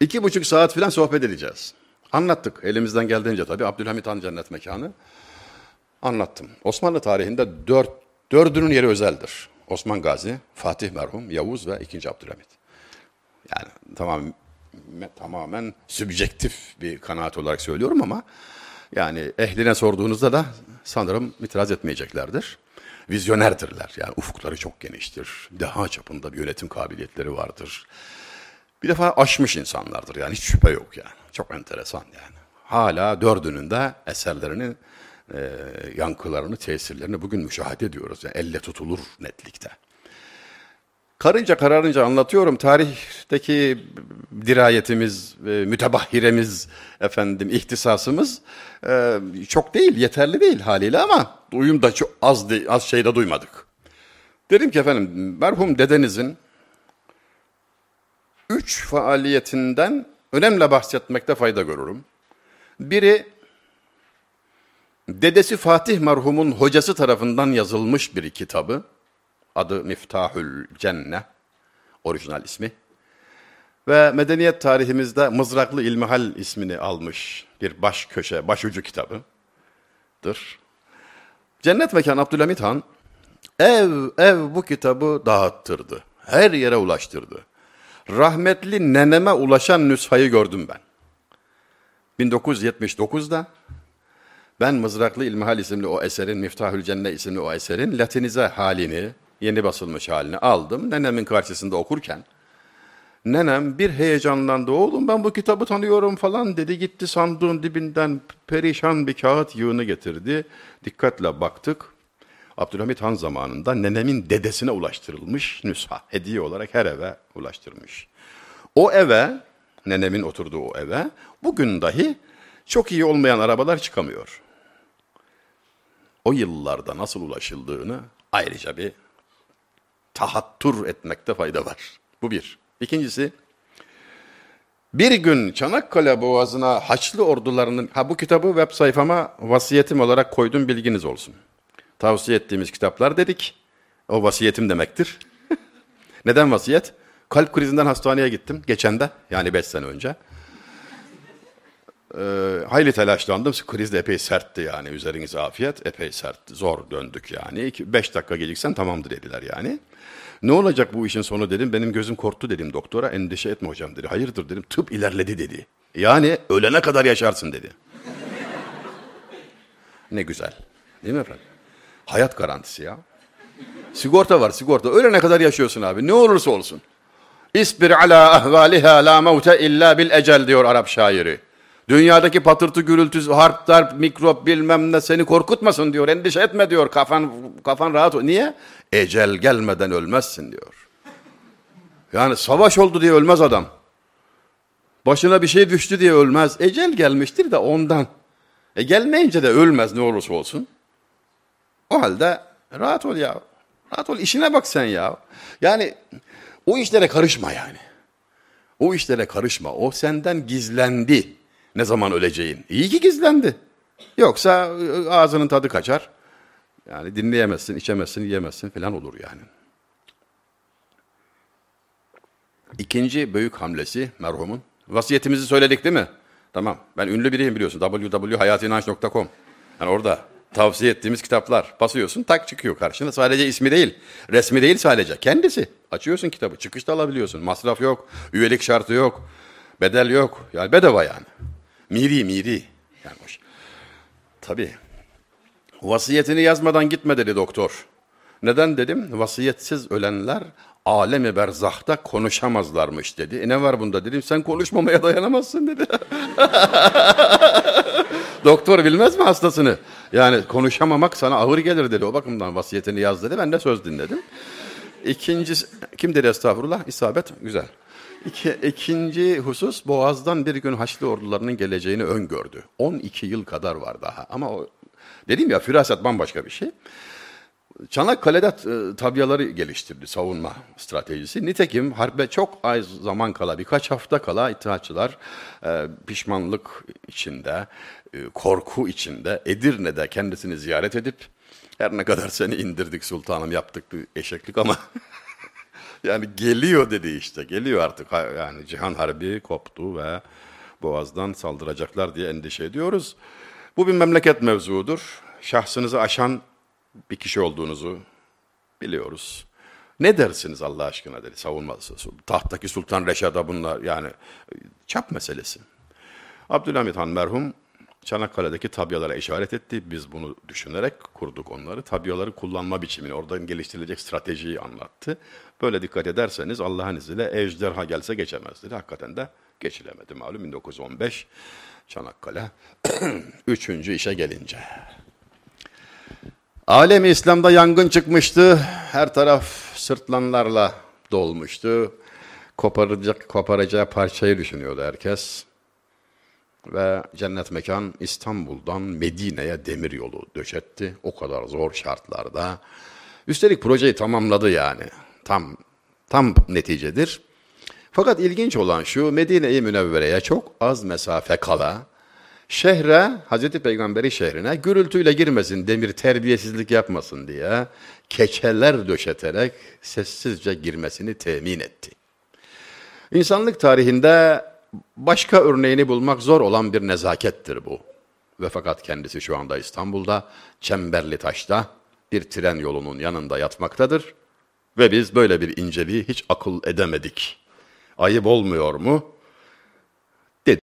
İki buçuk saat falan sohbet edeceğiz. Anlattık elimizden geldiğince tabii Abdülhamit Han Cennet Mekanı. Anlattım. Osmanlı tarihinde dört, dördünün yeri özeldir. Osman Gazi, Fatih merhum, Yavuz ve ikinci Abdülhamit. Yani tamam tamamen sübjektif bir kanaat olarak söylüyorum ama yani ehline sorduğunuzda da sanırım itiraz etmeyeceklerdir. Vizyonerdirler. Yani ufukları çok geniştir. Deha çapında bir yönetim kabiliyetleri vardır. Bir defa aşmış insanlardır yani hiç şüphe yok yani. Çok enteresan yani. Hala dördünün de eserlerini, e, yankılarını, tesirlerini bugün müşahede ediyoruz. Yani elle tutulur netlikte. Karınca kararınca anlatıyorum. Tarihteki dirayetimiz, e, mütebahhiremiz, efendim ihtisasımız e, çok değil, yeterli değil haliyle ama duyum da çok az, az şeyde duymadık. Dedim ki efendim merhum dedenizin üç faaliyetinden önemli bahsetmekte fayda görürüm. Biri dedesi Fatih merhumun hocası tarafından yazılmış bir kitabı. Adı Miftahül Cenne, orijinal ismi. Ve medeniyet tarihimizde Mızraklı İlmihal ismini almış bir baş köşe, başucu kitabıdır. Cennet Mekan Abdülhamit Han ev ev bu kitabı dağıttırdı. Her yere ulaştırdı. Rahmetli neneme ulaşan nüshayı gördüm ben. 1979'da ben Mızraklı İlmihal isimli o eserin, Miftahül Cenne isimli o eserin latinize halini, yeni basılmış halini aldım. Nenemin karşısında okurken, nenem bir heyecanlandı. Oğlum ben bu kitabı tanıyorum falan dedi. Gitti sandığın dibinden perişan bir kağıt yığını getirdi. Dikkatle baktık. Abdülhamit Han zamanında nenemin dedesine ulaştırılmış nüsha. Hediye olarak her eve ulaştırmış. O eve, nenemin oturduğu o eve, bugün dahi çok iyi olmayan arabalar çıkamıyor. O yıllarda nasıl ulaşıldığını ayrıca bir tahattur etmekte fayda var. Bu bir. İkincisi, bir gün Çanakkale Boğazı'na Haçlı ordularının, ha bu kitabı web sayfama vasiyetim olarak koydum bilginiz olsun. Tavsiye ettiğimiz kitaplar dedik. O vasiyetim demektir. Neden vasiyet? Kalp krizinden hastaneye gittim geçen de yani beş sene önce. Ee, hayli telaşlandım. Kriz de epey sertti yani. Üzerinize afiyet. Epey sert. Zor döndük yani. İki, beş dakika geciksen tamamdır dediler yani. Ne olacak bu işin sonu dedim. Benim gözüm korktu dedim doktora. Endişe etme hocam dedi. Hayırdır dedim. Tıp ilerledi dedi. Yani ölene kadar yaşarsın dedi. ne güzel. Değil mi efendim? Hayat garantisi ya. Sigorta var sigorta. Ölene kadar yaşıyorsun abi. Ne olursa olsun. İsbir ala ahvaliha la mevte illa bil ecel diyor Arap şairi. Dünyadaki patırtı gürültü, harp, darp, mikrop bilmem ne seni korkutmasın diyor. Endişe etme diyor. Kafan kafan rahat. Niye? Ecel gelmeden ölmezsin diyor. Yani savaş oldu diye ölmez adam. Başına bir şey düştü diye ölmez. Ecel gelmiştir de ondan. E gelmeyince de ölmez ne olursa olsun. O halde rahat ol ya. Rahat ol işine bak sen ya. Yani o işlere karışma yani. O işlere karışma. O senden gizlendi. Ne zaman öleceğin. İyi ki gizlendi. Yoksa ıı, ağzının tadı kaçar. Yani dinleyemezsin, içemezsin, yiyemezsin falan olur yani. İkinci büyük hamlesi merhumun. Vasiyetimizi söyledik değil mi? Tamam. Ben ünlü biriyim biliyorsun. www.hayatinanç.com Yani orada tavsiye ettiğimiz kitaplar. Basıyorsun tak çıkıyor karşına. Sadece ismi değil, resmi değil sadece. Kendisi. Açıyorsun kitabı. Çıkışta alabiliyorsun. Masraf yok, üyelik şartı yok, bedel yok. Yani bedava yani. Miri miri. Yani hoş. Tabii. Vasiyetini yazmadan gitme dedi doktor. Neden dedim? Vasiyetsiz ölenler alemi berzahta konuşamazlarmış dedi. E ne var bunda dedim. Sen konuşmamaya dayanamazsın dedi. doktor bilmez mi hastasını? Yani konuşamamak sana ağır gelir dedi. O bakımdan vasiyetini yaz dedi. Ben de söz dinledim. İkincisi, kim dedi estağfurullah? İsabet, güzel. İki, ikinci husus Boğaz'dan bir gün Haçlı ordularının geleceğini öngördü. 12 yıl kadar var daha ama o, dedim ya firaset bambaşka bir şey. Çanakkale'de e, tabiyaları geliştirdi savunma stratejisi. Nitekim harbe çok az zaman kala birkaç hafta kala İttihatçılar e, pişmanlık içinde, e, korku içinde Edirne'de kendisini ziyaret edip her ne kadar seni indirdik sultanım yaptık bir eşeklik ama yani geliyor dedi işte. Geliyor artık. Yani Cihan Harbi koptu ve Boğaz'dan saldıracaklar diye endişe ediyoruz. Bu bir memleket mevzuudur. Şahsınızı aşan bir kişi olduğunuzu biliyoruz. Ne dersiniz Allah aşkına dedi savunması. Tahttaki Sultan Reşad'a bunlar yani çap meselesi. Abdülhamit Han merhum Çanakkale'deki tabyalara işaret etti. Biz bunu düşünerek kurduk onları. Tabyaları kullanma biçimini, oradan geliştirilecek stratejiyi anlattı. Böyle dikkat ederseniz Allah'ın izniyle ejderha gelse geçemez dedi. Hakikaten de geçilemedi malum 1915 Çanakkale. Üçüncü işe gelince. Alemi İslam'da yangın çıkmıştı. Her taraf sırtlanlarla dolmuştu. Koparacak, koparacağı parçayı düşünüyordu herkes. Ve cennet mekan İstanbul'dan Medine'ye demir yolu döşetti. O kadar zor şartlarda. Üstelik projeyi tamamladı yani. Tam tam neticedir. Fakat ilginç olan şu Medine-i Münevvere'ye çok az mesafe kala şehre, Hazreti Peygamberi şehrine gürültüyle girmesin, demir terbiyesizlik yapmasın diye keçeler döşeterek sessizce girmesini temin etti. İnsanlık tarihinde başka örneğini bulmak zor olan bir nezakettir bu. Ve fakat kendisi şu anda İstanbul'da, Çemberli Taş'ta bir tren yolunun yanında yatmaktadır. Ve biz böyle bir inceliği hiç akıl edemedik. Ayıp olmuyor mu?